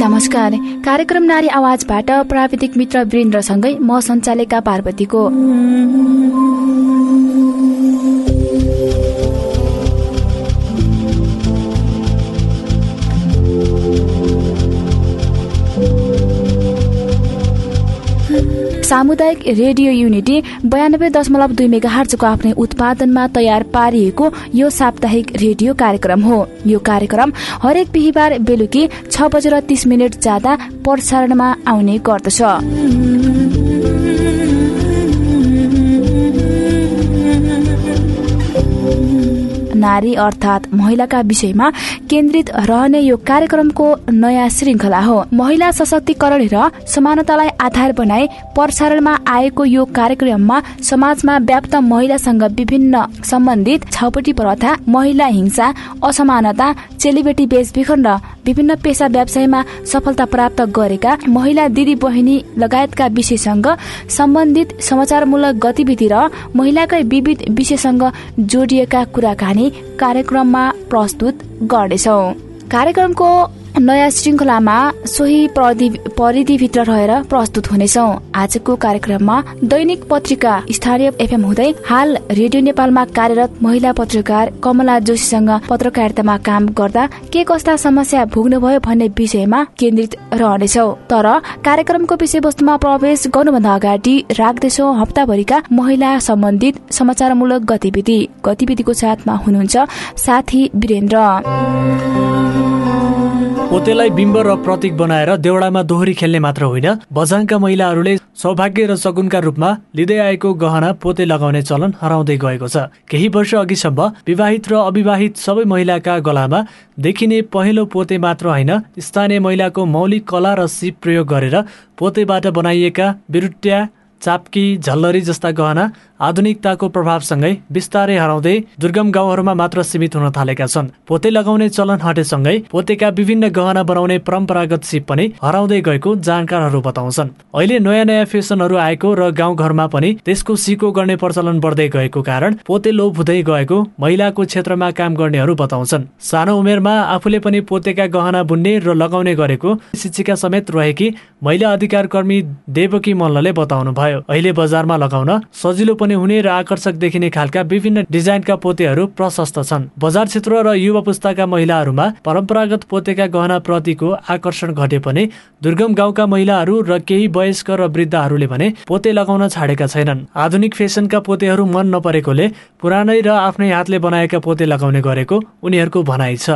नमस्कार कार्यक्रम नारी आवाजबाट प्राविधिक मित्र वीरेन्द्रसँगै म सञ्चालिका पार्वतीको। सामुदायिक रेडियो युनिटी बयानब्बे दशमलव दुई मेगा आफ्नै उत्पादनमा तयार पारिएको यो साप्ताहिक रेडियो कार्यक्रम हो। यो कार्यक्रम हरेक बिहिबार बेलुकी छ बजेर तीस मिनट जाँदा प्रसारणमा आउने गर्दछ। नारी अर्थात् महिलाका विषयमा केन्द्रित रहने यो कार्यक्रमको नयाँ श्रृङ्खला हो। महिला सशक्तिकरण र समानतालाई आधार बनाई प्रसारणमा आएको यो कार्यक्रममा समाजमा व्याप्त महिलासँग विभिन्न सम्बन्धित छाउपटी प्रथा महिला हिंसा असमानता चेलीबेटी बेचबिखन र विभिन्न पेसा व्यवसायमा सफलता प्राप्त गरेका महिला दिदी बहिनी लगायतका विषयसँग सम्बन्धित समाचारमूलक गतिविधि र महिलाकै विविध विषयसँग जोडिएका कुराकानी कार्यक्रममा प्रस्तुत गर्नेछौ। कार्यक्रमको नयाँ श्रृङ्खलामा सोही परिधिभित्र रहेर प्रस्तुत हुनेछौ। आजको कार्यक्रममा दैनिक पत्रिका स्थानीय एफएम हुँदै हाल रेडियो नेपालमा कार्यरत महिला पत्रकार कमला जोशीसँग पत्रकारितामा काम गर्दा के कस्ता समस्या भोग्नुभयो भन्ने विषयमा केन्द्रित रहनेछौ। तर कार्यक्रमको विषयवस्तुमा प्रवेश गर्नुभन्दा अगाडि राख्दैछौ हप्ताभरिका महिला सम्बन्धित समाचारमूलक गतिविधि। गतिविधिको साथमा हुनुहुन्छ साथी वीरेन्द्र। पोतेलाई बिम्ब र प्रतीक बनाएर देउडामा दोहोरी खेल्ने मात्र होइन बझाङका महिलाहरूले सौभाग्य र सगुनका रूपमा लिँदै आएको गहना पोते लगाउने चलन हराउँदै गएको छ। केही वर्ष अघिसम्म विवाहित र अविवाहित सबै महिलाका गलामा देखिने पहिलो पोते मात्र होइन स्थानीय महिलाको मौलिक कला र सिप प्रयोग गरेर पोतेबाट बनाइएका बिरुट्या चाप्की झल्लरी जस्ता गहना आधुनिकताको प्रभावसँगै बिस्तारै हराउँदै दुर्गम गाउँहरूमा मात्र सीमित हुन थालेका छन्। पोते लगाउने चलन हटेसँगै पोतेका विभिन्न गहना बनाउने परम्परागत सिप पनि हराउँदै गएको जानकारहरू बताउँछन्। अहिले नयाँ नयाँ फेसनहरू आएको र गाउँघरमा पनि त्यसको सिको गर्ने प्रचलन बढ्दै गएको कारण पोते लोप हुँदै गएको महिलाको क्षेत्रमा काम गर्नेहरू बताउँछन्। सानो उमेरमा आफूले पनि पोतेका गहना बुन्ने र लगाउने गरेको शिक्षिका समेत रहेकी महिला अधिकार कर्मी देवकी मल्लले बताउनु भयो अहिले बजारमा लगाउन सजिलो पनि हुने र आकर्षक देखिने खालका विभिन्न डिजाइनका पोतेहरू प्रशस्त छन्। बजार क्षेत्र र युवा पुस्ताका महिलाहरूमा परम्परागत पोतेका गहना प्रतिको आकर्षण घटे पनि दुर्गम गाउँका महिलाहरू र केही वयस्क र वृद्धहरूले भने पोते लगाउन छाडेका छैनन्। आधुनिक फेसनका पोतेहरू मन नपरेकोले पुरानै र आफ्नै हातले बनाएका पोते लगाउने गरेको उनीहरूको भनाइ छ।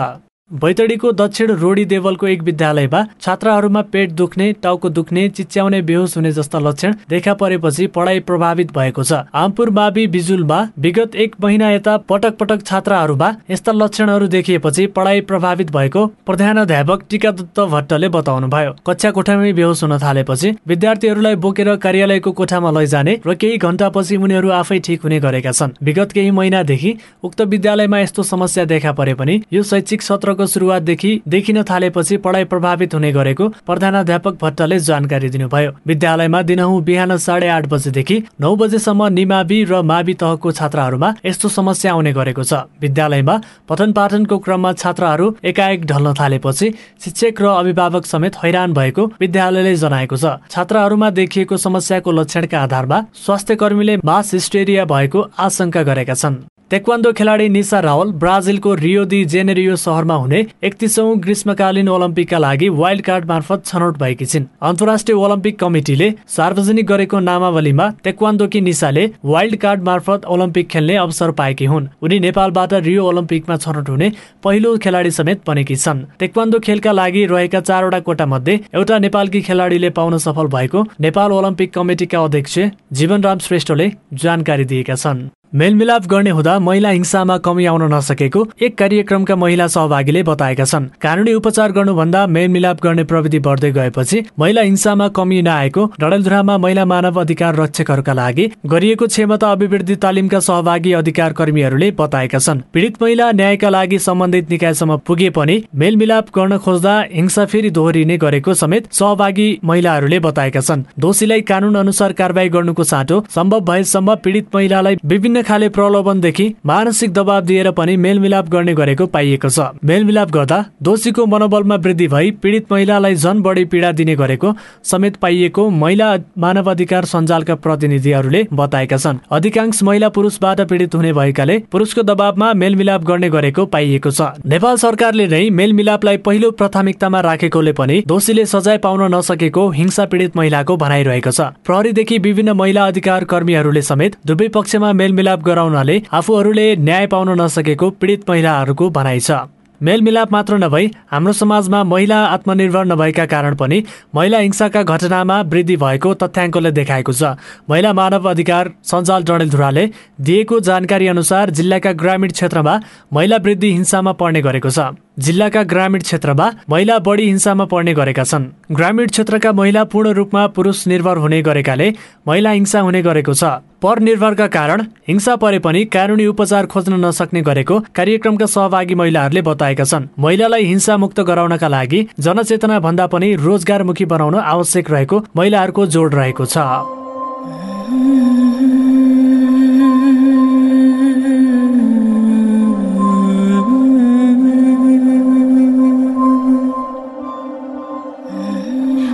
बैतडीको दक्षिण रोडी देवलको एक विद्यालयमा छात्राहरूमा पेट दुख्ने टाउको दुख्ने चिच्याउने बेहोस हुने जस्ता लक्षण देखा परेपछि पढाइ प्रभावित भएको छ। आमपुर मावि बिजुलमा विगत एक महिना यता पटक पटक छात्राहरूमा यस्ता लक्षणहरू देखिएपछि पढाइ प्रभावित भएको प्रधानाध्यापक टिकादत्त भट्टले बताउनु भयो कक्षा कोठामै बेहोस हुन थालेपछि विद्यार्थीहरूलाई बोकेर कार्यालयको कोठामा लैजाने र केही घण्टापछि उनीहरू आफै ठिक हुने गरेका छन्। विगत केही महिनादेखि उक्त विद्यालयमा यस्तो समस्या देखा परे पनि यो शैक्षिक सत्रको सत्रको सुरुवातदेखि देखिन थालेपछि पढाइ प्रभावित हुने गरेको प्रधानाध्यापक भट्टले जानकारी दिनुभयो। विद्यालयमा दिनहुँ बिहान साढे आठ बजेदेखि नौ बजेसम्म निमावि र मावि तहको छात्राहरूमा यस्तो समस्या आउने गरेको छ। विद्यालयमा पठन पाठनको क्रममा छात्राहरू एकाएक ढल्न थालेपछि शिक्षक र अभिभावक समेत हैरान भएको विद्यालयले जनाएको छ। छात्राहरूमा देखिएको समस्याको लक्षणका आधारमा स्वास्थ्य कर्मीले मास हिस्टेरिया भएको आशंका गरेका छन्। तेक्वान्दो खेलाडी निसा रावल ब्राजिलको रियो दि जेनेरियो सहरमा हुने एकतिसौँ ग्रीष्मकालीन ओलम्पिकका लागि वाइल्ड कार्ड मार्फत छनौट भएकी छिन्। अन्तर्राष्ट्रिय ओलम्पिक कमिटीले सार्वजनिक गरेको नामावलीमा तेक्वान्दोकी निसाले वाइल्ड कार्ड मार्फत ओलम्पिक खेल्ने अवसर पाएकी हुन्। उनी नेपालबाट रियो ओलम्पिकमा छनौट हुने पहिलो खेलाडी समेत बनेकी छन्। तेक्वान्दो खेलका लागि रहेका चारवटा कोटा मध्ये एउटा नेपालकी खेलाडीले पाउन सफल भएको नेपाल ओलम्पिक कमिटीका अध्यक्ष जीवनराम श्रेष्ठले जानकारी दिएका छन्। मेलमिलाप गर्ने हुँदा महिला हिंसामा कमी आउन नसकेको एक कार्यक्रमका महिला सहभागीले बताएका छन्। कानुनी उपचार गर्नुभन्दा मेलमिलाप गर्ने प्रविधि बढ्दै गएपछि महिला हिंसामा कमी नआएको डडेलधुरामा महिला मानव अधिकार रक्षकहरूका लागि गरिएको क्षमता अभिवृद्धि तालिमका सहभागी अधिकार कर्मीहरूले बताएका छन्। पीडित महिला न्यायका लागि सम्बन्धित निकायसम्म पुगे पनि मेलमिलाप गर्न खोज्दा हिंसा फेरि दोहोरिने गरेको समेत सहभागी महिलाहरूले बताएका छन्। दोषीलाई कानून अनुसार कारवाही गर्नुको साटो सम्भव भएसम्म पीडित महिलालाई विभिन्न खाले प्रलोभनदेखि मानसिक दबाव दिएर पनि मेलमिलाप गर्ने गरेको पाइएको छ। मेलमिलाप गर्दा दोषीको मनोबलमा वृद्धि भई पीडित महिलालाई झन बढी पीडा दिने गरेको समेत पाइएको महिला मानव अधिकार सञ्जालका प्रतिनिधिहरूले बताएका छन्। अधिकांश महिला पुरुषबाट पीडित हुने भएकाले पुरुषको दबावमा मेलमिलाप गर्ने गरेको पाइएको छ। नेपाल सरकारले नै मेलमिलापलाई पहिलो प्राथमिकतामा राखेकोले पनि दोषीले सजाय पाउन नसकेको हिंसा पीडित महिलाको भनाइरहेको छ। प्रहरीदेखि विभिन्न महिला अधिकार कर्मीहरूले समेत दुवै पक्षमा मेलमिलाप मेलमिलाप गराउनाले आफूहरूले न्याय पाउन नसकेको पीडित महिलाहरूको भनाइ छ। मेलमिलाप मात्र नभई हाम्रो समाजमा महिला आत्मनिर्भर नभएका कारण पनि महिला हिंसाका घटनामा वृद्धि भएको तथ्याङ्कले देखाएको छ। महिला मानव अधिकार सञ्जाल डडेलधुराले दिएको जानकारी अनुसार जिल्लाका ग्रामीण क्षेत्रमा महिला वृद्धि हिंसामा पर्ने गरेको छ। जिल्लाका ग्रामीण क्षेत्रमा महिला बढी हिंसामा पर्ने गरेका छन्। ग्रामीण क्षेत्रका महिला पूर्ण रूपमा पुरुष निर्भर हुने गरेकाले महिला हिंसा हुने गरेको छ। परनिर्भरका कारण हिंसा परे पनि कानुनी उपचार खोज्न नसक्ने गरेको कार्यक्रमका सहभागी महिलाहरूले बताएका छन्। महिलालाई हिंसा मुक्त गराउनका लागि जनचेतना भन्दा पनि रोजगारमुखी बनाउन आवश्यक रहेको महिलाहरूको जोड रहेको छ।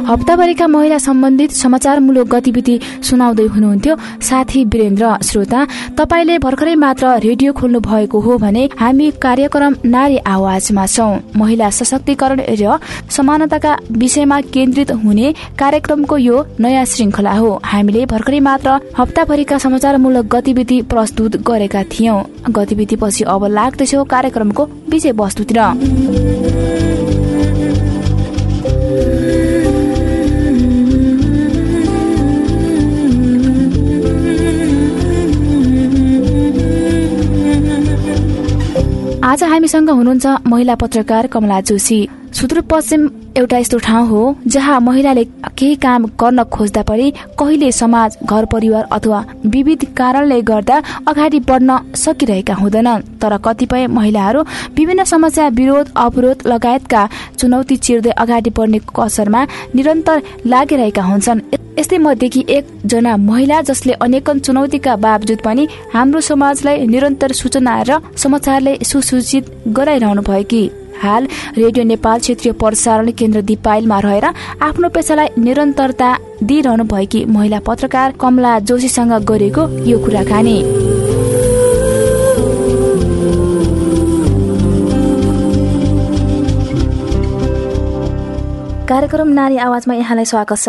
हप्ताभरिका महिला सम्बन्धित समाचारमूलक गतिविधि सुनाउँदै हुनुहुन्थ्यो। साथी वीरेन्द्र श्रोता तपाईँले भर्खरै मात्र रेडियो खोल्नु भएको हो भने हामी कार्यक्रम नारी आवाजमा छौँ। महिला सशक्तिकरण र समानताका विषयमा केन्द्रित हुने कार्यक्रमको यो नयाँ श्रृङ्खला हो। हामीले भर्खरै मात्र हप्ताभरिका समाचारमूलक गतिविधि प्रस्तुत गरेका थियौं। गतिविधि पछि अब लाग्दछौ कार्यक्रमको विषय आज हामीसँग हुनुहुन्छ महिला पत्रकार कमला जोशी। सुदूरपश्चिम एउटा यस्तो ठाउँ हो जहाँ महिलाले केही काम गर्न खोज्दा पनि कहिले समाज घर परिवार अथवा विविध कारणले गर्दा अगाडि बढ्न सकिरहेका हुँदैनन् तर कतिपय महिलाहरू विभिन्न समस्या विरोध अवरोध लगायतका चुनौती चिर्दै अगाडि बढ्ने कसरमा निरन्तर लागिरहेका हुन्छन्। यस्तै मध्येकी एकजना महिला जसले अनेकन चुनौतीका बावजुद पनि हाम्रो समाजलाई निरन्तर सूचना र समाचारले सुसूचित गराइरहनु भएकी हाल रेडियो नेपाल क्षेत्रीय प्रसारण केन्द्र दिपाइलमा रहेर आफ्नो पेसालाई निरन्तरता दिइरहनु भएकी महिला पत्रकार कमला जोशीसँग गरेको यो कुराकानी। कार्यक्रम नारी आवाजमा यहाँलाई स्वागत छ।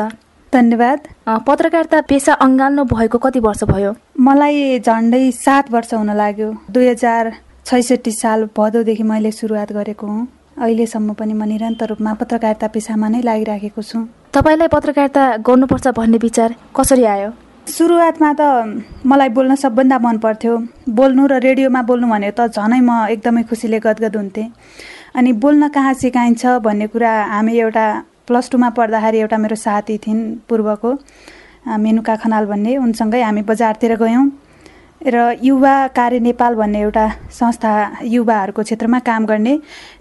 धन्यवाद। पत्रकारिता पेसा अँगाल्नु भएको कति वर्ष भयो? मलाई झन्डै सात वर्ष हुन लाग्यो। दुई हजार छैसठी साल भदौदेखि मैले सुरुवात गरेको हुँ। अहिलेसम्म पनि म निरन्तर रूपमा पत्रकारिता पेसामा नै लागिराखेको छु। तपाईँलाई पत्रकारिता गर्नुपर्छ भन्ने विचार कसरी आयो? सुरुवातमा त मलाई बोल्न सबभन्दा मन पर्थ्यो। बोल्नु र रेडियोमा बोल्नु भने त झनै म एकदमै खुसीले गदगद हुन्थेँ। अनि बोल्न कहाँ सिकाइन्छ भन्ने कुरा हामी एउटा प्लस टूमा पढ्दाखेरि एउटा मेरो साथी थिइन् पूर्वको मेनुका खनाल भन्ने। उनसँगै हामी बजारतिर गयौँ। र युवा कार्य नेपाल भन्ने एउटा संस्था युवाहरूको क्षेत्रमा काम गर्ने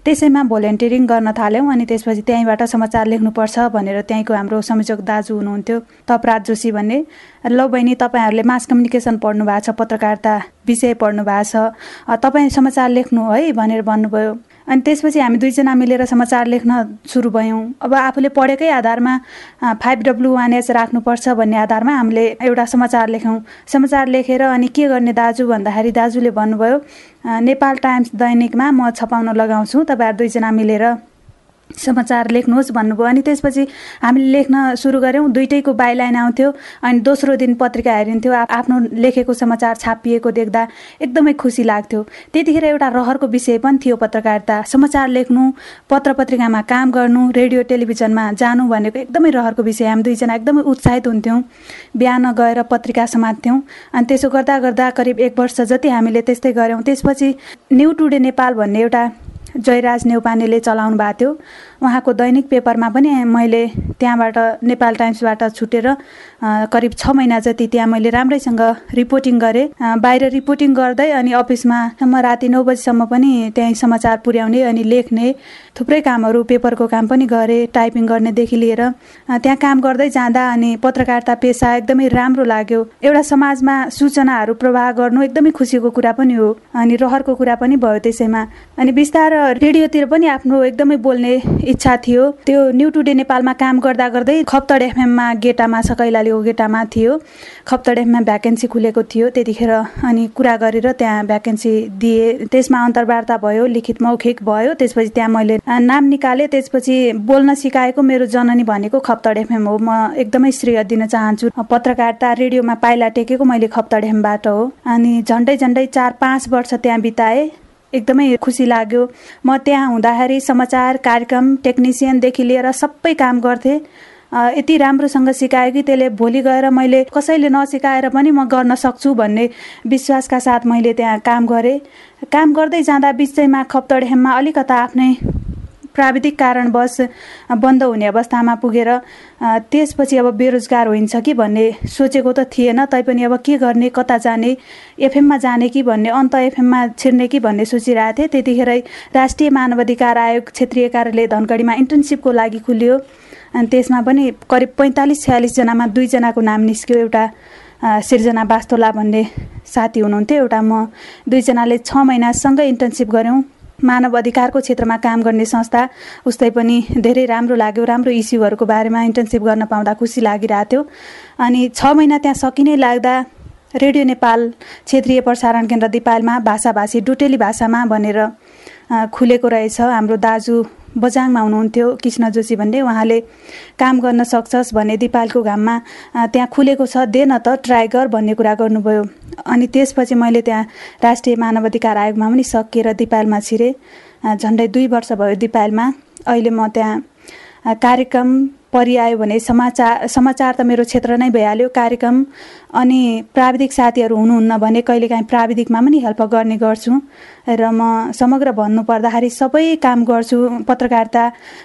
त्यसैमा भोलिन्टियरिङ गर्न थाल्यौँ अनि त्यसपछि त्यहीँबाट समाचार लेख्नुपर्छ भनेर त्यहीँको हाम्रो संयोजक दाजु हुनुहुन्थ्यो तपराज जोशी भन्ने। ल बहिनी तपाईँहरूले मास कम्युनिकेसन पढ्नु भएको छ पत्रकारिता विषय पढ्नु भएको छ तपाईँ समाचार लेख्नु है भनेर भन्नुभयो। अनि त्यसपछि हामी दुईजना मिलेर समाचार लेख्न सुरु भयौँ। अब आफूले पढेकै आधारमा फाइभ डब्लु वान एच राख्नुपर्छ भन्ने आधारमा हामीले एउटा समाचार लेख्यौँ। समाचार लेखेर अनि के गर्ने दाजु भन्दाखेरि दाजुले भन्नुभयो नेपाल टाइम्स दैनिकमा म छपाउन लगाउँछु तपाईँहरू दुईजना मिलेर। समाचार लेख्नुहोस् भन्नुभयो अनि त्यसपछि हामीले लेख्न सुरु गऱ्यौँ। दुइटैको बाइलाइन आउँथ्यो अनि दोस्रो दिन पत्रिका हेरिन्थ्यो। आफ्नो लेखेको समाचार छापिएको देख्दा एकदमै खुसी लाग्थ्यो। त्यतिखेर एउटा रहरको विषय पनि थियो पत्रकारिता। समाचार लेख्नु पत्र पत्रिकामा काम गर्नु रेडियो टेलिभिजनमा जानु भनेको एकदमै रहरको विषय। हामी दुईजना एकदमै उत्साहित हुन्थ्यौँ। बिहान गएर पत्रिका समात्थ्यौँ। अनि त्यसो गर्दा गर्दा करिब एक वर्ष जति हामीले त्यस्तै गऱ्यौँ। त्यसपछि न्यु टुडे नेपाल भन्ने एउटा जयराज नेउपानेले चलाउनु भएको थियो। उहाँको दैनिक पेपरमा पनि मैले त्यहाँबाट नेपाल टाइम्सबाट छुटेर करिब छ महिना जति त्यहाँ मैले राम्रैसँग रिपोर्टिङ गरेँ। बाहिर रिपोर्टिङ गर्दै अनि अफिसमा राति नौ बजीसम्म पनि त्यहीँ समाचार पुर्याउने अनि लेख्ने थुप्रै कामहरू पेपरको काम पनि गरेँ टाइपिङ गर्नेदेखि लिएर। त्यहाँ काम गर्दै जाँदा अनि पत्रकारिता पेसा एकदमै राम्रो लाग्यो। एउटा समाजमा सूचनाहरू प्रवाह गर्नु एकदमै खुसीको कुरा पनि हो अनि रहरको कुरा पनि भयो त्यसैमा। अनि बिस्तार रेडियोतिर पनि आफ्नो एकदमै बोल्ने इच्छा थियो। त्यो न्यु टुडे नेपालमा काम गर्दा गर्दै खप्तड एफएममा गेटामा सकैलालीको गेटामा थियो। खप्तड एफएममा भ्याकेन्सी खुलेको थियो। त्यतिखेर अनि कुरा गरेर त्यहाँ भ्याकेन्सी दिए। त्यसमा अन्तर्वार्ता भयो लिखित मौखिक भयो। त्यसपछि त्यहाँ मैले नाम निकालेँ। त्यसपछि बोल्न सिकाएको मेरो जननी भनेको खप्तड एफएम हो। म एकदमै श्रेय दिन चाहन्छु। पत्रकारिता रेडियोमा पाइला टेकेको मैले खप्तड एफएमबाट हो। अनि झन्डै झन्डै चार पाँच वर्ष त्यहाँ बिताएँ। एकदमै खुसी लाग्यो। म त्यहाँ हुँदाखेरि समाचार कार्यक्रम टेक्निसियनदेखि लिएर सबै काम गर्थेँ। यति राम्रोसँग सिकायो कि त्यसले भोलि गएर मैले कसैले नसिकाएर पनि म गर्न सक्छु भन्ने विश्वासका साथ मैले त्यहाँ काम गरेँ। काम गर्दै जाँदा बिचैमा खप्तड हेममा अलिकता आफ्नै प्राविधिक कारणवश बन्द हुने अवस्थामा पुगेर त्यसपछि अब बेरोजगार होइन्छ कि भन्ने सोचेको त थिएन तैपनि अब के गर्ने कता जाने एफएममा जाने कि भन्ने अन्त एफएममा छिर्ने कि भन्ने सोचिरहेको थिएँ। त्यतिखेरै राष्ट्रिय मानवाधिकार आयोग क्षेत्रीय कार्यालय धनगढीमा इन्टर्नसिपको लागि खुल्यो। अनि त्यसमा पनि करिब पैँतालिस छयालिसजनामा दुईजनाको नाम निस्क्यो एउटा सिर्जना बास्तोला भन्ने साथी हुनुहुन्थ्यो। एउटा म दुईजनाले छ महिनासँगै इन्टर्नसिप गऱ्यौँ। मानव अधिकारको क्षेत्रमा काम गर्ने संस्था उस्तै पनि धेरै राम्रो लाग्यो राम्रो इस्युहरूको बारेमा इन्टर्नसिप गर्न पाउँदा खुसी लागिरहेको थियो अनि छ महिना त्यहाँ सकिनै लाग्दा रेडियो नेपाल क्षेत्रीय प्रसारण केन्द्र दिपालमा भाषाभाषी डुटेली भाषामा भनेर खुलेको रहेछ हाम्रो दाजु बजाङमा हुनुहुन्थ्यो। कृष्ण जोशी भन्ने उहाँले काम गर्न सक्छस् भने दिपालको घाममा त्यहाँ खुलेको छ दे न त ट्राई गर भन्ने कुरा गर्नुभयो। अनि त्यसपछि मैले त्यहाँ राष्ट्रिय मानवाधिकार आयोगमा पनि सकिएर दिपालमा छिरेँ। झन्डै दुई वर्ष भयो दिपालमा। अहिले म त्यहाँ कार्यक्रम परिआयो भने समाचार समाचार त मेरो क्षेत्र नै भइहाल्यो कार्यक्रम। अनि प्राविधिक साथीहरू हुनुहुन्न भने कहिलेकाहीँ प्राविधिकमा पनि हेल्प गर्ने गर्छु। र म समग्र भन्नुपर्दाखेरि सबै काम गर्छु पत्रकारिता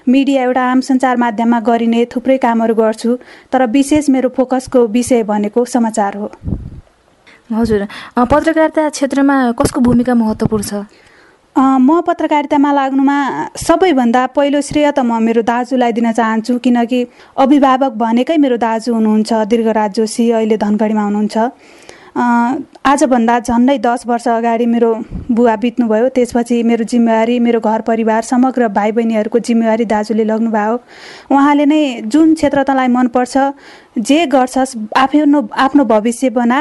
मिडिया एउटा आम सञ्चार माध्यममा गरिने थुप्रै कामहरू गर्छु। तर विशेष मेरो फोकसको विषय भनेको समाचार हो। हजुर। पत्रकारिता क्षेत्रमा कसको भूमिका महत्त्वपूर्ण छ? म पत्रकारितामा लाग्नुमा सबैभन्दा पहिलो श्रेय त म मेरो दाजुलाई दिन चाहन्छु किनकि अभिभावक भनेकै मेरो दाजु हुनुहुन्छ दीर्घराज जोशी अहिले धनगढीमा हुनुहुन्छ। आजभन्दा झन्डै दस वर्ष अगाडि मेरो बुवा बित्नुभयो त्यसपछि मेरो जिम्मेवारी मेरो घर परिवार समग्र भाइ बहिनीहरूको जिम्मेवारी दाजुले लग्नुभयो। उहाँले नै जुन क्षेत्र तँलाई मनपर्छ जे गर्छस् आफ्नो आफ्नो भविष्य बना।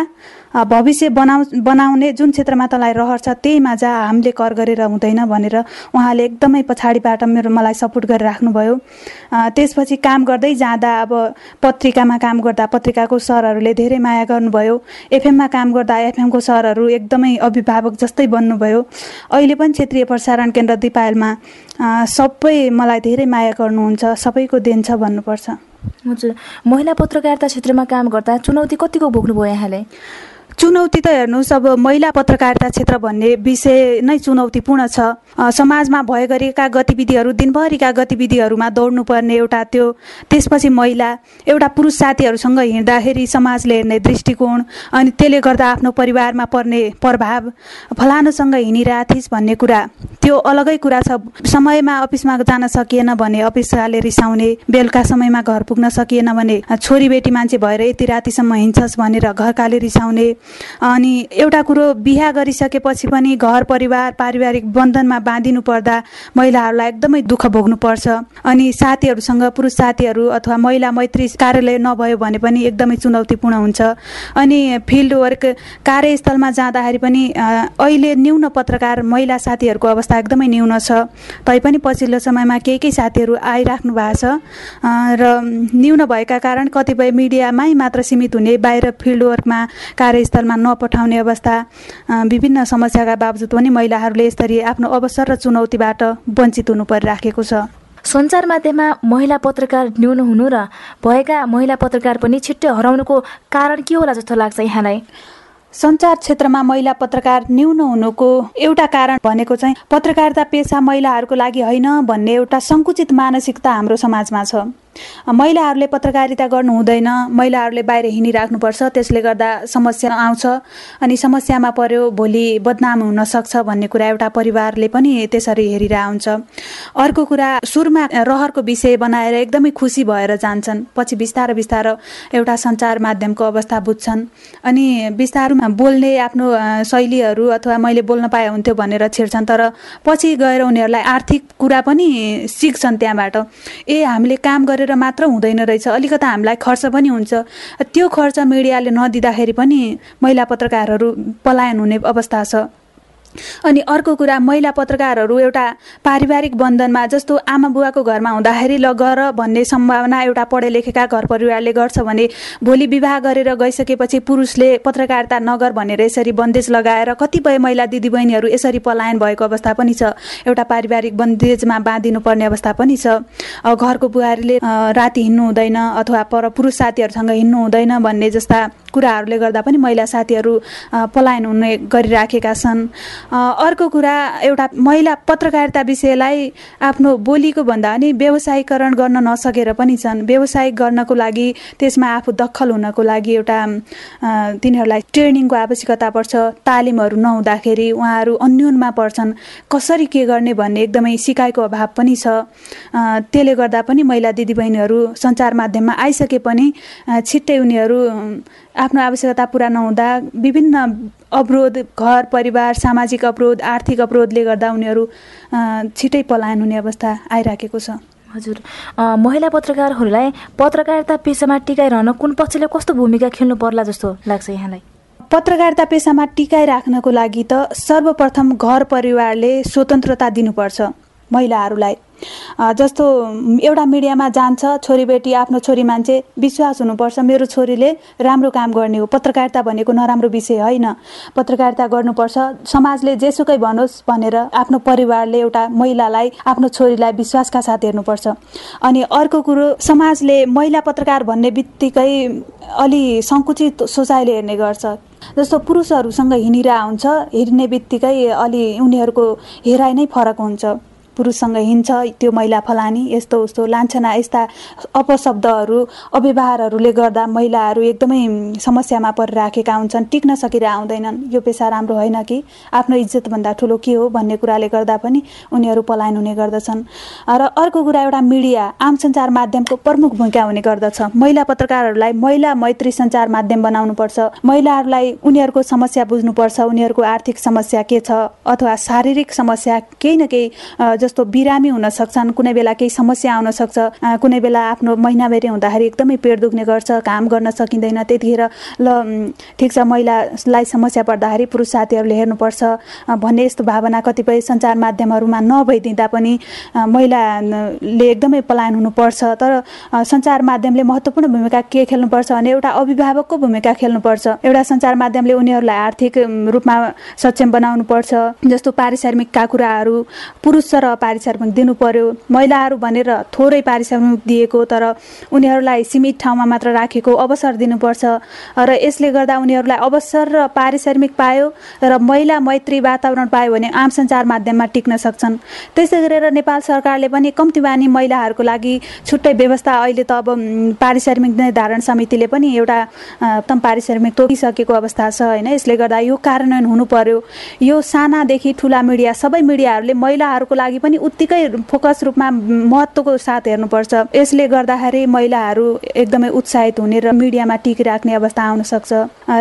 भविष्य बनाउ बनाउने जुन क्षेत्रमा तँलाई रहर छ त्यहीमा जा हामीले कर गरेर हुँदैन भनेर उहाँले एकदमै पछाडिबाट मेरो मलाई सपोर्ट गरेर राख्नुभयो। त्यसपछि काम गर्दै जाँदा अब पत्रिकामा काम गर्दा पत्रिकाको सरहरूले धेरै माया गर्नुभयो। एफएममा काम गर्दा एफएमको सरहरू एकदमै अभिभावक जस्तै बन्नुभयो। अहिले पनि क्षेत्रीय प्रसारण केन्द्र दिपायलमा सबै मलाई धेरै माया गर्नुहुन्छ सबैको देन छ भन्नुपर्छ। हजुर। महिला पत्रकारिता क्षेत्रमा काम गर्दा चुनौती कतिको भोग्नुभयो यहाँले? चुनौती त हेर्नुहोस् अब महिला पत्रकारिता क्षेत्र भन्ने विषय नै चुनौतीपूर्ण छ। समाजमा भए गरेका गतिविधिहरू दिनभरिका गतिविधिहरूमा दौड्नुपर्ने एउटा त्यो त्यसपछि महिला एउटा पुरुष साथीहरूसँग हिँड्दाखेरि समाजले हेर्ने दृष्टिकोण अनि त्यसले गर्दा आफ्नो परिवारमा पर्ने प्रभाव फलानुसँग हिँडिरहेको थिइस् भन्ने कुरा त्यो अलगै कुरा छ। समयमा अफिसमा जान सकिएन भने अफिसले रिसाउने बेलुका समयमा घर पुग्न सकिएन भने छोरी बेटी मान्छे भएर यति रातिसम्म हिँड्छस् भनेर घरकाले रिसाउने अनि एउटा कुरो बिहा गरिसकेपछि पनि घर परिवार पारिवारिक बन्धनमा बाँधिनु पर्दा महिलाहरूलाई एकदमै दुःख भोग्नुपर्छ। अनि साथीहरूसँग पुरुष साथीहरू अथवा महिला मैत्री कार्यालय नभयो भने पनि एकदमै चुनौतीपूर्ण हुन्छ। अनि फिल्ड वर्क कार्यस्थलमा जाँदाखेरि पनि अहिले न्यून पत्रकार महिला साथीहरूको अवस्था एकदमै न्यून छ। तैपनि पछिल्लो समयमा केही केही साथीहरू आइराख्नु भएको छ। र न्यून भएका कारण कतिपय मिडियामै मात्र सीमित हुने बाहिर फिल्ड वर्कमा कार्यस्थलमा नपठाउने अवस्था विभिन्न समस्याका बावजुद पनि महिलाहरूले यसरी आफ्नो अवसर र चुनौतीबाट वञ्चित हुनु परिराखेको छ। सञ्चार माध्यममा महिला पत्रकार न्यून हुनु र भएका महिला पत्रकार पनि छिट्टै हराउनुको कारण के होला जस्तो लाग्छ यहाँलाई? सञ्चार क्षेत्रमा महिला पत्रकार न्यून हुनुको एउटा कारण भनेको चाहिँ पत्रकारिता पेसा महिलाहरूको लागि होइन भन्ने एउटा सङ्कुचित मानसिकता हाम्रो समाजमा छ। महिलाहरूले पत्रकारिता गर्नु हुँदैन महिलाहरूले बाहिर हिँडिराख्नुपर्छ त्यसले गर्दा समस्या आउँछ अनि समस्यामा पर्यो भोलि बदनाम हुन सक्छ भन्ने कुरा एउटा परिवारले पनि त्यसरी हेरिरह हुन्छ। अर्को कुरा सुरुमा रहरको विषय बनाएर एकदमै खुसी भएर जान्छन्। पछि बिस्तारो बिस्तारो एउटा सञ्चार माध्यमको अवस्था बुझ्छन्। अनि बिस्तारोमा बोल्ने आफ्नो शैलीहरू अथवा मैले बोल्न पाए हुन्थ्यो भनेर छिर्छन् तर पछि गएर उनीहरूलाई आर्थिक कुरा पनि सिक्छन् त्यहाँबाट। ए हामीले काम गरेर गरेर मात्र हुँदैन रहेछ। अलिकता हामीलाई खर्च पनि हुन्छ। त्यो खर्च मिडियाले नदिँदाखेरि पनि महिला पत्रकारहरू पलायन हुने अवस्था छ। अनि अर्को कुरा महिला पत्रकारहरू एउटा पारिवारिक बन्धनमा जस्तो आमा बुवाको घरमा हुँदाखेरि ल गर भन्ने सम्भावना एउटा पढे लेखेका घर परिवारले गर्छ भने भोलि विवाह गरेर गइसकेपछि पुरुषले पत्रकारिता नगर भनेर यसरी बन्देज लगाएर कतिपय महिला दिदीबहिनीहरू यसरी पलायन भएको अवस्था पनि छ। एउटा पारिवारिक बन्देजमा बाँधिनु पर्ने अवस्था पनि छ। घरको बुहारीले राति हिँड्नु हुँदैन अथवा पर पुरुष साथीहरूसँग हिँड्नु हुँदैन भन्ने जस्ता कुराहरूले गर्दा पनि महिला साथीहरू पलायन हुने गरिराखेका छन्। अर्को कुरा एउटा महिला पत्रकारिता विषयलाई आफ्नो बोलीको भन्दा पनि व्यवसायीकरण गर्न नसकेर पनि छन्। व्यवसायिक गर्नको लागि त्यसमा आफू दखल हुनको लागि एउटा तिनीहरूलाई ट्रेनिङको आवश्यकता पर्छ। तालिमहरू नहुँदाखेरि उहाँहरू अन्योनमा पर्छन्। कसरी के गर्ने भन्ने एकदमै सिकाइको अभाव पनि छ। त्यसले गर्दा पनि महिला दिदीबहिनीहरू सञ्चार माध्यममा आइसके पनि छिट्टै उनीहरू आफ्नो आवश्यकता पुरा नहुँदा विभिन्न अवरोध घर परिवार सामाजिक अवरोध आर्थिक अवरोधले गर्दा उनीहरू छिटै पलायन हुने अवस्था आइराखेको छ। हजुर। महिला पत्रकारहरूलाई पत्रकारिता पेसामा टिकाइरहन कुन पक्षले कस्तो भूमिका खेल्नु पर्ला जस्तो लाग्छ यहाँलाई? पत्रकारिता पेसामा टिकाइराख्नको लागि त सर्वप्रथम घर परिवारले स्वतन्त्रता दिनुपर्छ महिलाहरूलाई। जस्तो एउटा मिडियामा जान्छ छोरीबेटी आफ्नो छोरी मान्छे विश्वास हुनुपर्छ। मेरो छोरीले राम्रो काम गर्ने हो। पत्रकारिता भनेको नराम्रो विषय होइन। पत्रकारिता गर्नुपर्छ। समाजले जेसुकै भनोस् भनेर आफ्नो परिवारले एउटा महिलालाई आफ्नो छोरीलाई विश्वासका साथ हेर्नुपर्छ। अनि अर्को कुरो समाजले महिला पत्रकार भन्ने बित्तिकै अलि सङ्कुचित सोचाइले हेर्ने गर्छ। जस्तो पुरुषहरूसँग हिँडिरह हुन्छ हिँड्ने बित्तिकै अलि उनीहरूको हेराइ नै फरक हुन्छ। पुरुषसँग हिँड्छ त्यो महिला फलानी यस्तो उस्तो लान्छना यस्ता अपशब्दहरू अव्यवहारहरूले गर्दा महिलाहरू एकदमै समस्यामा परिराखेका हुन्छन् टिक्न सकिरह आउँदैनन्। यो पेसा राम्रो होइन कि? आफ्नो इज्जतभन्दा ठुलो के हो भन्ने कुराले गर्दा पनि उनीहरू पलायन हुने गर्दछन्। र अर्को कुरा एउटा मिडिया आम सञ्चार माध्यमको प्रमुख भूमिका हुने गर्दछ। महिला पत्रकारहरूलाई महिला मैत्री सञ्चार माध्यम बनाउनुपर्छ। महिलाहरूलाई उनीहरूको समस्या बुझ्नुपर्छ। उनीहरूको आर्थिक समस्या के छ अथवा शारीरिक समस्या केही न केही जस्तो बिरामी हुन सक्छन् कुनै बेला केही समस्या आउन सक्छ कुनै बेला आफ्नो महिनाभरि हुँदाखेरि एकदमै पेट दुख्ने गर्छ काम गर्न सकिँदैन त्यतिखेर ल ठिक छ महिलालाई समस्या पर्दाखेरि पुरुष साथीहरूले हेर्नुपर्छ भन्ने यस्तो भावना कतिपय सञ्चार माध्यमहरूमा नभइदिँदा पनि महिलाले एकदमै पलायन हुनुपर्छ तर सञ्चार माध्यमले महत्त्वपूर्ण भूमिका के खेल्नुपर्छ भने एउटा अभिभावकको भूमिका खेल्नुपर्छ। एउटा सञ्चार माध्यमले उनीहरूलाई आर्थिक रूपमा सक्षम बनाउनु पर्छ जस्तो पारिश्रमिकका कुराहरू पुरुष र पारिश्रमिक दिनु पर्यो महिलाहरू भनेर थोरै पारिश्रमिक दिएको तर उनीहरूलाई सीमित ठाउँमा मात्र राखेको अवसर दिनुपर्छ। र यसले गर्दा उनीहरूलाई अवसर र पारिश्रमिक पायो र महिला मैत्री वातावरण पायो भने आम सञ्चार माध्यममा टिक्न सक्छन्। त्यसै गरेर नेपाल सरकारले पनि कम्ती बानी महिलाहरूको लागि छुट्टै व्यवस्था अहिले त अब पारिश्रमिक निर्धारण समितिले पनि एउटा उत्तम पारिश्रमिक तोकिसकेको अवस्था छ होइन। यसले गर्दा यो कार्यान्वयन हुनु पर्यो यो सानादेखि ठुला मिडिया सबै मिडियाहरूले महिलाहरूको लागि पनि उत्तिकै फोकस रूपमा महत्त्वको साथ हेर्नुपर्छ। यसले गर्दाखेरि महिलाहरू एकदमै उत्साहित हुने र मिडियामा टिकिराख्ने अवस्था आउन सक्छ।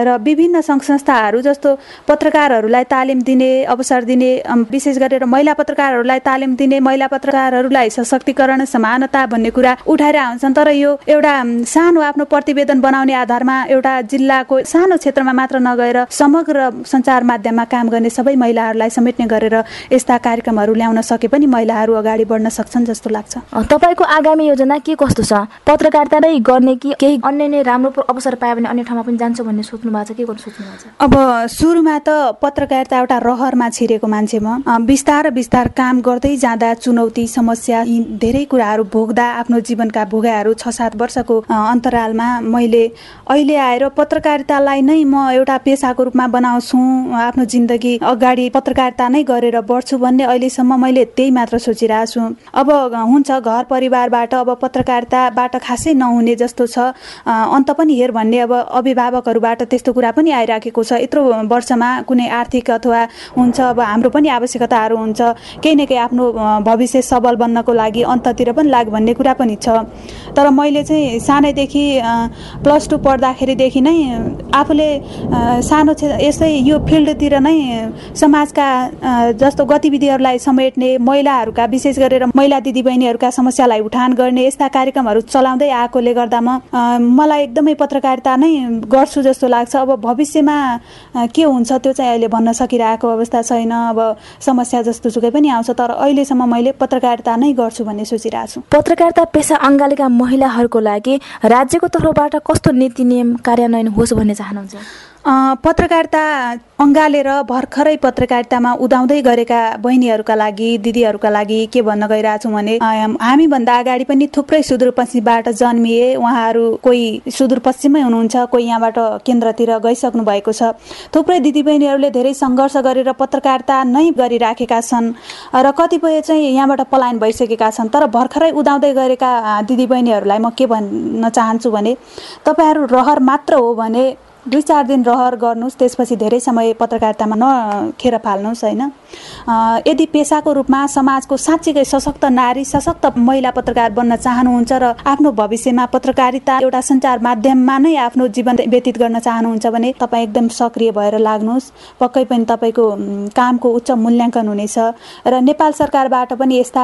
र विभिन्न सङ्घ संस्थाहरू जस्तो पत्रकारहरूलाई तालिम दिने अवसर दिने विशेष गरेर महिला पत्रकारहरूलाई तालिम दिने महिला पत्रकारहरूलाई सशक्तिकरण समानता भन्ने कुरा उठाएर आउँछन्। तर यो एउटा सानो आफ्नो प्रतिवेदन बनाउने आधारमा एउटा जिल्लाको सानो क्षेत्रमा मात्र नगएर समग्र सञ्चार माध्यममा काम गर्ने सबै महिलाहरूलाई समेट्ने गरेर यस्ता कार्यक्रमहरू ल्याउन सके पनि महिलाहरू अगाडि बढ्न सक्छन् जस्तो लाग्छ। तपाईँको आगामी योजना के कस्तो छ? पत्रकारिता नै गर्ने कि केही अन्य नै राम्रो अवसर पायो भने अन्य ठाउँमा पनि जान्छ भन्ने सोच्नु भएको छ। के गर्नु सोच्नु भएको छ? अब सुरुमा त पत्रकारिता एउटा रहरमा छिरेको मान्छे म। बिस्तार बिस्तार काम गर्दै जाँदा चुनौती समस्या यी धेरै कुराहरू भोग्दा आफ्नो जीवनका भोगाहरू छ सात वर्षको अन्तरालमा मैले अहिले आएर पत्रकारितालाई नै म एउटा पेसाको रूपमा बनाउँछु। आफ्नो जिन्दगी अगाडि पत्रकारिता नै गरेर बढ्छु भन्ने अहिलेसम्म मैले त्यही मात्र सोचिरहेको छु अब हुन्छ घर परिवारबाट अब पत्रकारिताबाट खासै नहुने जस्तो छ। अन्त पनि हेर भन्ने अब अभिभावकहरूबाट त्यस्तो कुरा पनि आइराखेको छ। यत्रो वर्षमा कुनै आर्थिक अथवा हुन्छ अब हाम्रो पनि आवश्यकताहरू हुन्छ। केही न केही आफ्नो भविष्य सबल बन्नको लागि अन्ततिर पनि लाग भन्ने कुरा पनि छ। तर मैले चाहिँ सानैदेखि प्लस टू पढ्दाखेरिदेखि नै आफूले सानो यस्तै यो फिल्डतिर नै समाजका जस्तो गतिविधिहरूलाई समेट्ने महिलाहरूका विशेष गरेर महिला दिदीबहिनीहरूका समस्यालाई उठान गर्ने यस्ता कार्यक्रमहरू चलाउँदै आएकोले गर्दामा मलाई एकदमै पत्रकारिता नै गर्छु जस्तो लाग्छ। अब भविष्यमा के हुन्छ त्यो चाहिँ अहिले भन्न सकिरहेको अवस्था छैन। अब समस्या जस्तो सुकै पनि आउँछ तर अहिलेसम्म मैले पत्रकारिता नै गर्छु भन्ने सोचिरहेको छु। पत्रकारिता पेसा अङ्गालेका महिलाहरूको लागि राज्यको तर्फबाट कस्तो नीति नियम कार्यान्वयन होस् भन्ने चाहनुहुन्छ? पत्रकारिता अँगालेर भर्खरै पत्रकारितामा उदाउँदै गरेका बहिनीहरूका लागि दिदीहरूका लागि के भन्न गइरहेको छौँ भने हामीभन्दा अगाडि पनि थुप्रै सुदूरपश्चिमबाट जन्मिए उहाँहरू कोही सुदूरपश्चिममै हुनुहुन्छ कोही यहाँबाट केन्द्रतिर गइसक्नु भएको छ। थुप्रै दिदीबहिनीहरूले धेरै सङ्घर्ष गरेर पत्रकारिता नै गरिराखेका छन् र कतिपय चाहिँ यहाँबाट पलायन भइसकेका छन्। तर भर्खरै उदाउँदै गरेका दिदीबहिनीहरूलाई म के भन्न चाहन्छु भने तपाईँहरू रहर मात्र हो भने दुई चार दिन रहर गर्नुहोस् त्यसपछि धेरै समय पत्रकारितामा नखेर फाल्नुहोस् होइन? यदि पेसाको रूपमा समाजको साँच्चीकै सशक्त नारी सशक्त महिला पत्रकार बन्न चाहनुहुन्छ र आफ्नो भविष्यमा पत्रकारिता एउटा सञ्चार माध्यममा नै आफ्नो जीवन व्यतीत गर्न चाहनुहुन्छ भने तपाईँ एकदम सक्रिय भएर लाग्नुहोस् पक्कै पनि तपाईँको कामको उच्च मूल्याङ्कन हुनेछ। र नेपाल सरकारबाट पनि यस्ता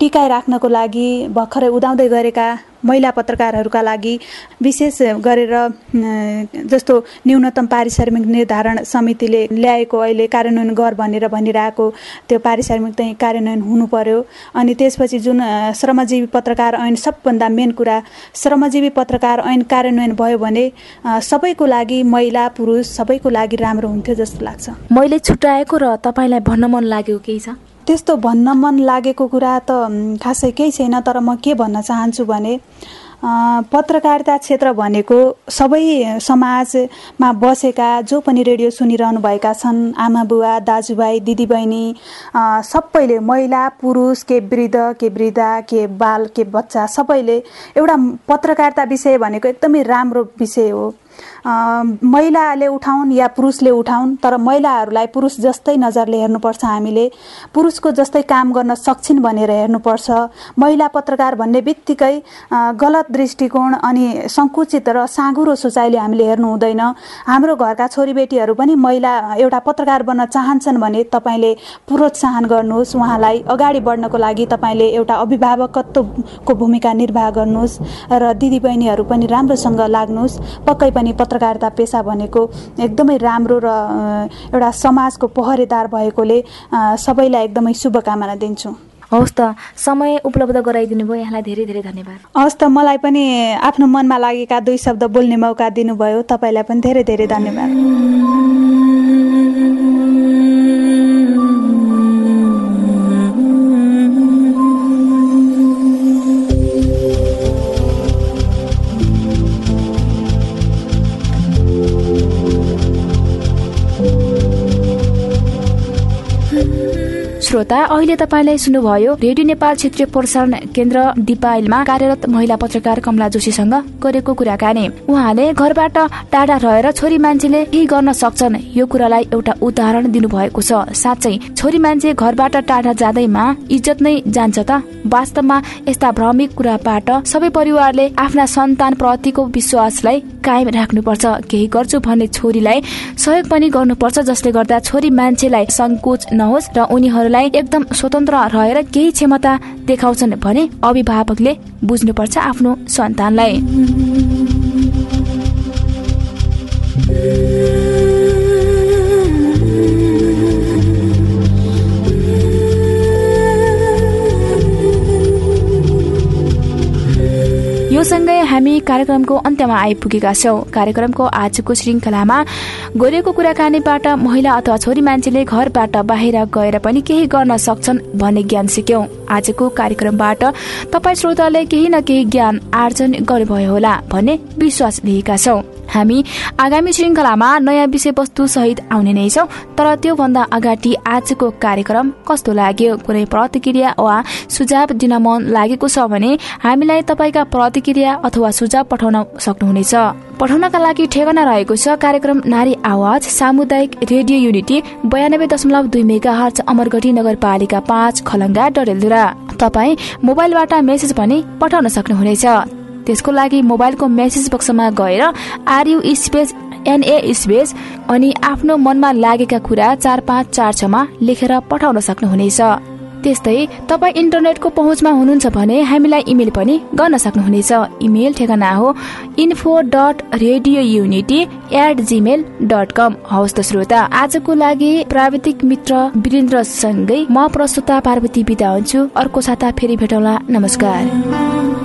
टिकाइराख्नको लागि भर्खरै उदाउँदै गरेका महिला पत्रकारहरूका लागि विशेष गरेर जस्तो न्यूनतम पारिश्रमिक निर्धारण समितिले ल्याएको अहिले कार्यान्वयन गर भनेर भनिरहेको त्यो पारिश्रमिक चाहिँ कार्यान्वयन हुनु पर्यो। अनि त्यसपछि जुन श्रमजीवी पत्रकार ऐन सबभन्दा मेन कुरा श्रमजीवी पत्रकार ऐन कार्यान्वयन भयो भने सबैको लागि महिला पुरुष सबैको लागि राम्रो हुन्थ्यो जस्तो लाग्छ। मैले छुट्याएको र तपाईँलाई भन्न मन लागेको केही छ? त्यस्तो भन्न मन लागेको कुरा त खासै केही छैन तर म के भन्न चाहन्छु भने पत्रकारिता क्षेत्र भनेको सबै समाजमा बसेका जो पनि रेडियो सुनिरहनु भएका छन् आमा बुवा दाजुभाइ दिदीबहिनी सबैले महिला पुरुष के वृद्ध के वृद्धा के बाल के बच्चा सबैले एउटा पत्रकारिता विषय भनेको एकदमै राम्रो विषय हो। महिलाले उठाउन् या पुरुषले उठाउन् तर महिलाहरूलाई पुरुष जस्तै नजरले हेर्नुपर्छ हामीले। पुरुषको जस्तै काम गर्न सक्छिन् भनेर हेर्नुपर्छ। महिला पत्रकार भन्ने बित्तिकै गलत दृष्टिकोण अनि सङ्कुचित र साँगुरो सोचाइले हामीले हेर्नु हुँदैन। हाम्रो घरका छोरीबेटीहरू पनि महिला एउटा पत्रकार बन्न चाहन्छन् भने तपाईँले प्रोत्साहन गर्नुहोस्। उहाँलाई अगाडि बढ्नको लागि तपाईँले एउटा अभिभावकत्वको भूमिका निर्वाह गर्नुहोस् र दिदीबहिनीहरू पनि राम्रोसँग लाग्नुहोस्। पक्कै पनि पत्रकारिता पेसा भनेको एकदमै राम्रो र एउटा समाजको पहरेदार भएकोले सबैलाई एकदमै शुभकामना दिन्छु। हवस् त समय उपलब्ध गराइदिनु भयो यहाँलाई धेरै धेरै धन्यवाद। हवस् त मलाई पनि आफ्नो मनमा लागेका दुई शब्द बोल्ने मौका दिनुभयो तपाईँलाई पनि धेरै धेरै धन्यवाद। श्रोता अहिले तपाईँलाई सुन्नुभयो रेडियो नेपाल क्षेत्रीय प्रसारण केन्द्र डिपाइलमा कार्यरत महिला पत्रकार कमला जोशीसँग गरेको कुराकानी। उहाँले घरबाट टाढा रहेर छोरी मान्छेले केही गर्न सक्छन् यो कुरालाई एउटा उदाहरण दिनुभएको छ। साँच्चै छोरी मान्छे घरबाट टाढा जाँदैमा इज्जत नै जान्छ त। वास्तवमा यस्ता भ्रमिक कुराबाट सबै परिवारले आफ्ना सन्तान प्रतिको विश्वासलाई कायम राख्नुपर्छ। केही गर्छु भन्ने छोरीलाई सहयोग पनि गर्नुपर्छ जसले गर्दा छोरी मान्छेलाई संकोच नहोस् र उनीहरूलाई एकदम स्वतन्त्र रहेर केही क्षमता देखाउँछन् भने अभिभावकले बुझ्नुपर्छ आफ्नो सन्तानलाई। सँगै हामी कार्यक्रमको अन्त्यमा आइपुगेका छौँ। कार्यक्रमको आजको श्रृङ्खलामा गरिएको कुराकानीबाट महिला अथवा छोरी मान्छेले घरबाट बाहिर गएर पनि केही गर्न सक्छन् भन्ने ज्ञान सिक्यौं। आजको कार्यक्रमबाट तपाईँ श्रोताले केही न केही ज्ञान आर्जन गर्नुभयो होला भन्ने विश्वास लिएका छौँ। हामी आगामी श्रृङ्खलामा नयाँ विषयवस्तु सहित आउने नै छौँ तर त्योभन्दा अगाडि आजको कार्यक्रम कस्तो लाग्यो कुनै प्रतिक्रिया वा सुझाव दिन मन लागेको छ भने हामीलाई तपाईँका प्रतिक्रिया अथवा सुझाव पठाउन सक्नुहुनेछ। पठाउनका लागि ठेगाना रहेको छ। कार्यक्रम नारी आवाज सामुदायिक रेडियो युनिटी बयानब्बे दशमलव दुई मेगा हर्च अमरगढी नगरपालिका पाँच खलङ्गा डडेलधुरा। तपाईँ मोबाइलबाट मेसेज पनि पठाउन सक्नुहुनेछ। त्यसको लागि मोबाइलको मेसेज बक्समा गएर आरयु स्पेस एनए स्पेस अनि आफ्नो मनमा लागेका कुरा चार पाँच चार छमा लेखेर पठाउन सक्नुहुनेछ। त्यस्तै तपाईँ इन्टरनेटको पहुँचमा हुनुहुन्छ भने हामीलाई इमेल पनि गर्न सक्नुहुनेछ। इमेल ठेगाना हो info dot radio unity at Gmail dot com हवस् त श्रोता आजको लागि प्राविधिक मित्र वीरेन्द्रसँगै म प्रस्तुता पार्वती बिदा हुन्छु। अर्को साता फेरि भेटौँला। नमस्कार।